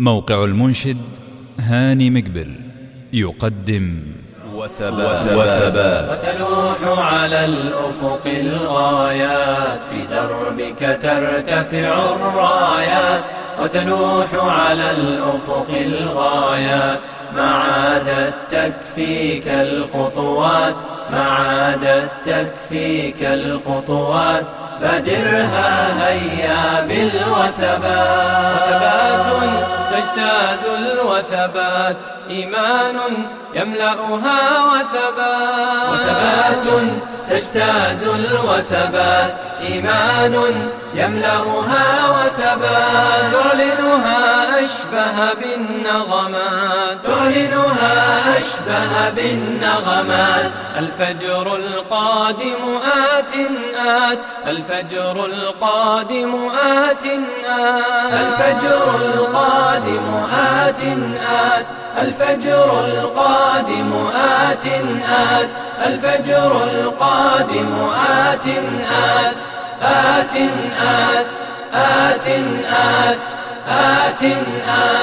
موقع المنشد هاني مقبل يقدم. وثبات, وثبات. وتلوح على الأفق الغايات في دربك ترتفع الرايات. وتلوح على الأفق الغايات ما عادت تكفيك الخطوات. ما عادت تكفيك الخطوات. بادرها هيا بالوثبات. وثبات تجتاز الوثبات. إيمان يملأها وثبات. وثبات تجتاز الوثبات. إيمان يملأها وثبات. تعلنها أشبه بالنغمات. تعلنها أشبه بالنغمات. الفجر القادم آت آت. الفجر القادم آت آت. الفجر القادم آت آت. الفجر القادم آت آت. الفجر القادم آت آت. آت آت. آت آت. آت آت